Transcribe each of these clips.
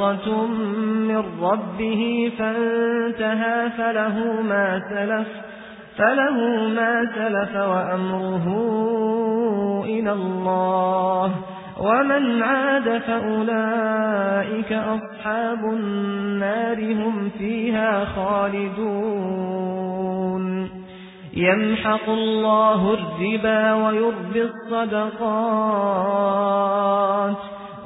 موعظة من ربه فانتهى فله ما سلف فله ما سلف وأمره إلى الله. ومن عاد فأولئك أصحاب النار هم فيها خالدون. يمحق الله الربا ويربي الصدقات.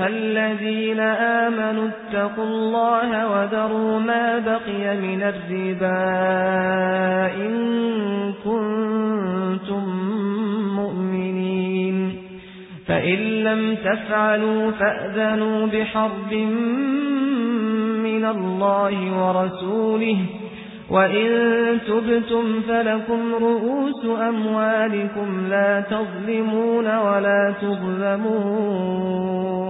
أيها الذين آمنوا اتقوا الله وذروا ما بقي من الربا إن كنتم مؤمنين. فإن لم تفعلوا فأذنوا بحرب من الله ورسوله وَإِن تُبْتُمْ فَلَكُمْ رُؤُوسُ أَمْوَالِكُمْ لَا تَظْلِمُونَ وَلَا تُظْلَمُونَ.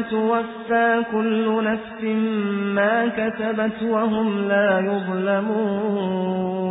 توفى كل نفس ما كتبت وهم لا يظلمون.